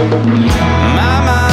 My mind